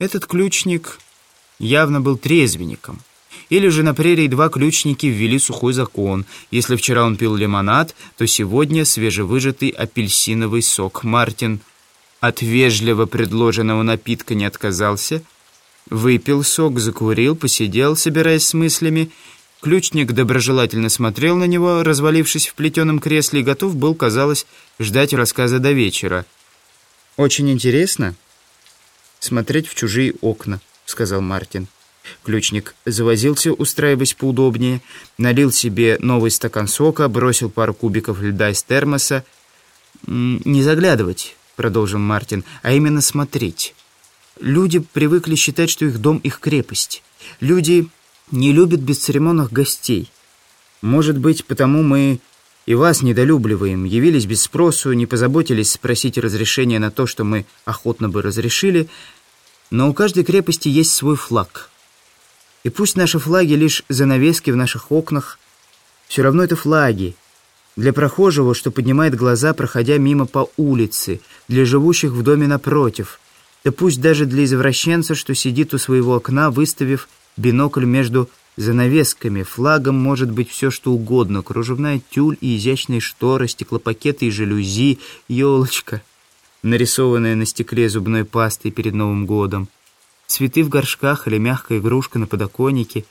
Этот ключник явно был трезвенником. Или же на прерии два ключники ввели сухой закон. Если вчера он пил лимонад, то сегодня свежевыжатый апельсиновый сок. Мартин от вежливо предложенного напитка не отказался. Выпил сок, закурил, посидел, собираясь с мыслями. Ключник доброжелательно смотрел на него, развалившись в плетеном кресле, и готов был, казалось, ждать рассказа до вечера. «Очень интересно смотреть в чужие окна», — сказал Мартин. Ключник завозился, устраиваясь поудобнее, налил себе новый стакан сока, бросил пару кубиков льда из термоса. «Не заглядывать», — продолжил Мартин, — «а именно смотреть. Люди привыкли считать, что их дом — их крепость. Люди не любят бесцеремонных гостей. Может быть, потому мы и вас недолюбливаем, явились без спросу, не позаботились спросить разрешения на то, что мы охотно бы разрешили, но у каждой крепости есть свой флаг. И пусть наши флаги лишь занавески в наших окнах, все равно это флаги. Для прохожего, что поднимает глаза, проходя мимо по улице, для живущих в доме напротив, да пусть даже для извращенца, что сидит у своего окна, выставив бинокль между занавесками. Флагом может быть все, что угодно. Кружевная тюль и изящные шторы, стеклопакеты и жалюзи, елочка, нарисованная на стекле зубной пастой перед Новым годом, цветы в горшках или мягкая игрушка на подоконнике,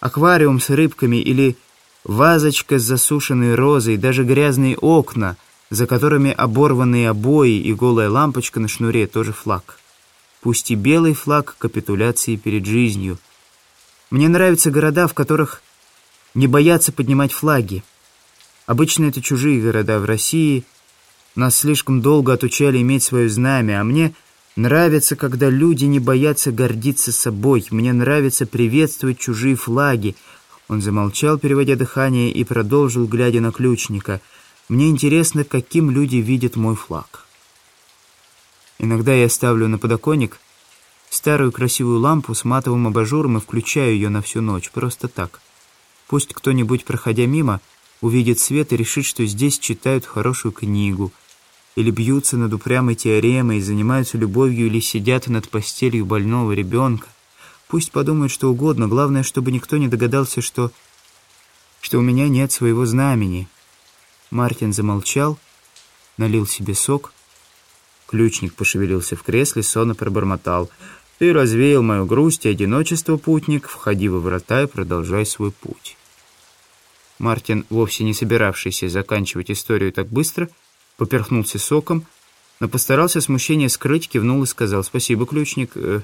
аквариум с рыбками или вазочка с засушенной розой, даже грязные окна, за которыми оборванные обои и голая лампочка на шнуре, тоже флаг. Пусть и белый флаг капитуляции перед жизнью — мне нравятся города, в которых не боятся поднимать флаги. Обычно это чужие города. В России нас слишком долго отучали иметь свое знамя, а мне нравится, когда люди не боятся гордиться собой. Мне нравится приветствовать чужие флаги. Он замолчал, переводя дыхание, и продолжил, глядя на ключника. Мне интересно, каким люди видят мой флаг. Иногда я ставлю на подоконник старую красивую лампу с матовым абажуром и включаю ее на всю ночь, просто так. Пусть кто-нибудь, проходя мимо, увидит свет и решит, что здесь читают хорошую книгу, или бьются над упрямой теоремой, занимаются любовью или сидят над постелью больного ребенка. Пусть подумают что угодно, главное, чтобы никто не догадался, что... что у меня нет своего знамени. Мартин замолчал, налил себе сок. Ключник пошевелился в кресле, сонно пробормотал — ты развеял мою грусть и одиночество, путник, входи во врата и продолжай свой путь. Мартин, вовсе не собиравшийся заканчивать историю так быстро, поперхнулся соком, но постарался смущение скрыть, кивнул и сказал «Спасибо, ключник. Э,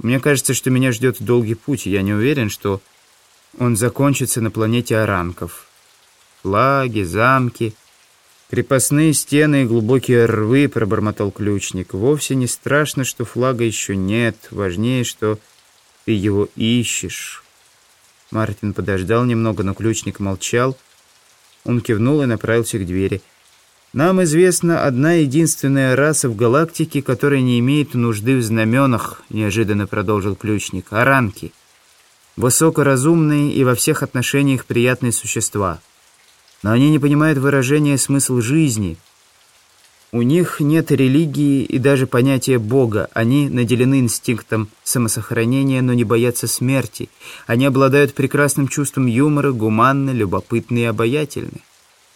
мне кажется, что меня ждет долгий путь, я не уверен, что он закончится на планете Аранков. Флаги, замки...» «Крепостные стены и глубокие рвы», — пробормотал ключник. «Вовсе не страшно, что флага еще нет. Важнее, что ты его ищешь». Мартин подождал немного, но ключник молчал. Он кивнул и направился к двери. «Нам известна одна единственная раса в галактике, которая не имеет нужды в знаменах», — неожиданно продолжил ключник. «Аранки. Высокоразумные и во всех отношениях приятные существа» но они не понимают выражения смысл жизни. У них нет религии и даже понятия Бога. Они наделены инстинктом самосохранения, но не боятся смерти. Они обладают прекрасным чувством юмора, гуманны, любопытны и обаятельны.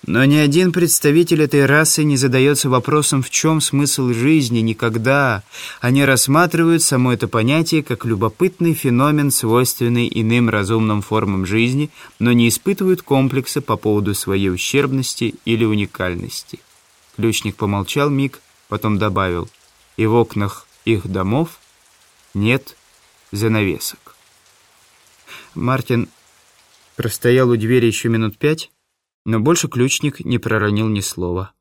Но ни один представитель этой расы не задается вопросом, в чем смысл жизни, никогда. Они рассматривают само это понятие как любопытный феномен, свойственный иным разумным формам жизни, но не испытывают комплекса по поводу своей ущербности или уникальности. Ключник помолчал миг, потом добавил, и в окнах их домов нет занавесок. Мартин простоял у двери еще минут пять, но больше ключник не проронил ни слова.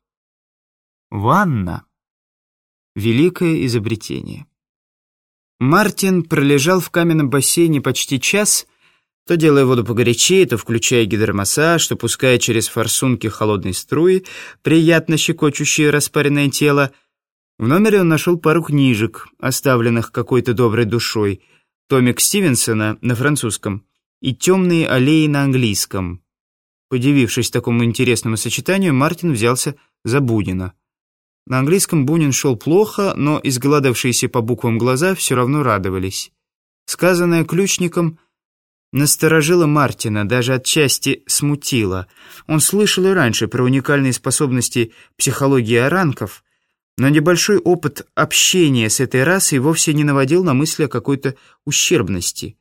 Ванна. Великое изобретение. Мартин пролежал в каменном бассейне почти час, то делая воду погорячее, то включая гидромассаж, то пуская через форсунки холодной струи, приятно щекочущее распаренное тело. В номере он нашел пару книжек, оставленных какой-то доброй душой, томик Стивенсона на французском и «Темные аллеи» на английском. Подивившись такому интересному сочетанию, Мартин взялся за Будина. На английском Бунин шел плохо, но изголодавшиеся по буквам глаза все равно радовались. Сказанное ключником насторожило Мартина, даже отчасти смутило. Он слышал и раньше про уникальные способности психологии оранков, но небольшой опыт общения с этой расой вовсе не наводил на мысли о какой-то ущербности.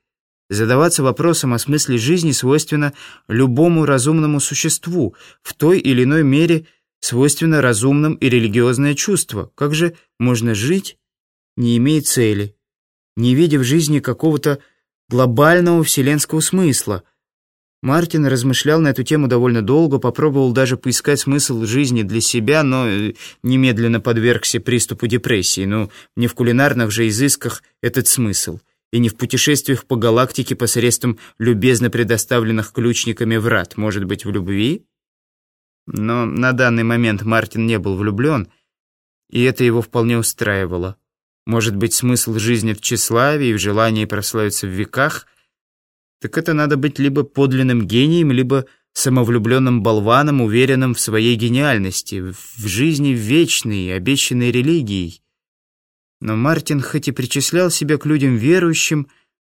Задаваться вопросом о смысле жизни свойственно любому разумному существу, в той или иной мере – свойственно разумным и религиозное чувство. Как же можно жить, не имея цели, не видя в жизни какого-то глобального вселенского смысла? Мартин размышлял на эту тему довольно долго, попробовал даже поискать смысл жизни для себя, но э, немедленно подвергся приступу депрессии. Ну, не в кулинарных же изысках этот смысл, и не в путешествиях по галактике посредством любезно предоставленных ключниками врат, может быть, в любви? Но на данный момент Мартин не был влюблен, и это его вполне устраивало. Может быть, смысл жизни в тщеславии и в желании прославиться в веках? Так это надо быть либо подлинным гением, либо самовлюбленным болваном, уверенным в своей гениальности, в жизни вечной, обещанной религией. Но Мартин хоть и причислял себя к людям верующим,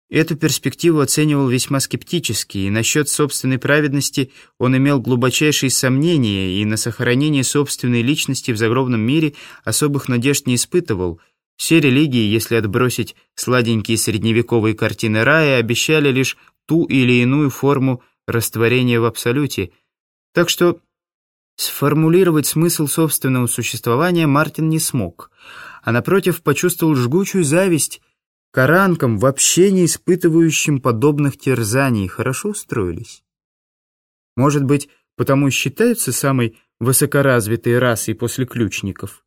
Эту перспективу оценивал весьма скептически, и насчет собственной праведности он имел глубочайшие сомнения и на сохранение собственной личности в загробном мире особых надежд не испытывал. Все религии, если отбросить сладенькие средневековые картины рая, обещали лишь ту или иную форму растворения в абсолюте. Так что сформулировать смысл собственного существования Мартин не смог, а напротив почувствовал жгучую зависть Каранкам, вообще не испытывающим подобных терзаний, хорошо устроились. Может быть, потому считаются самой высокоразвитой расой после ключников.